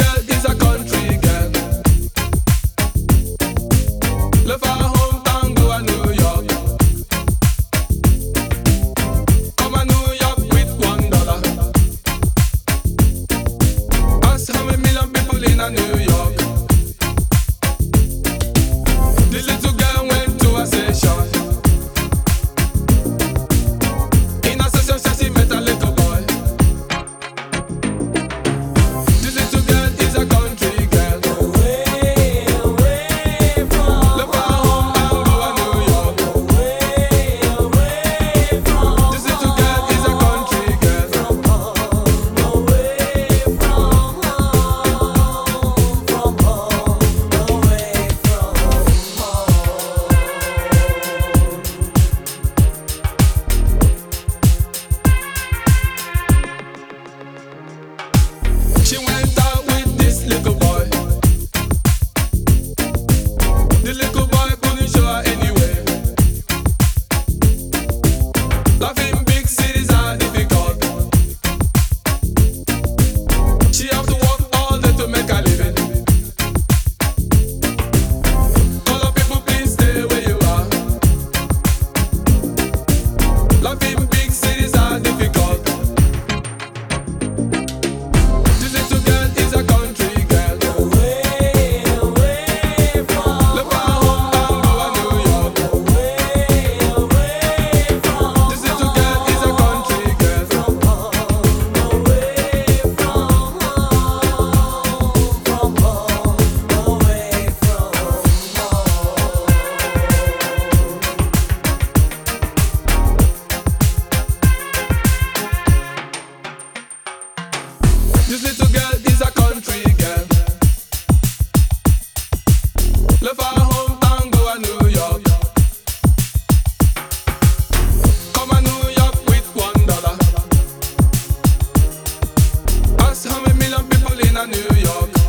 girl is a country girl. little boy. The little boy. New York.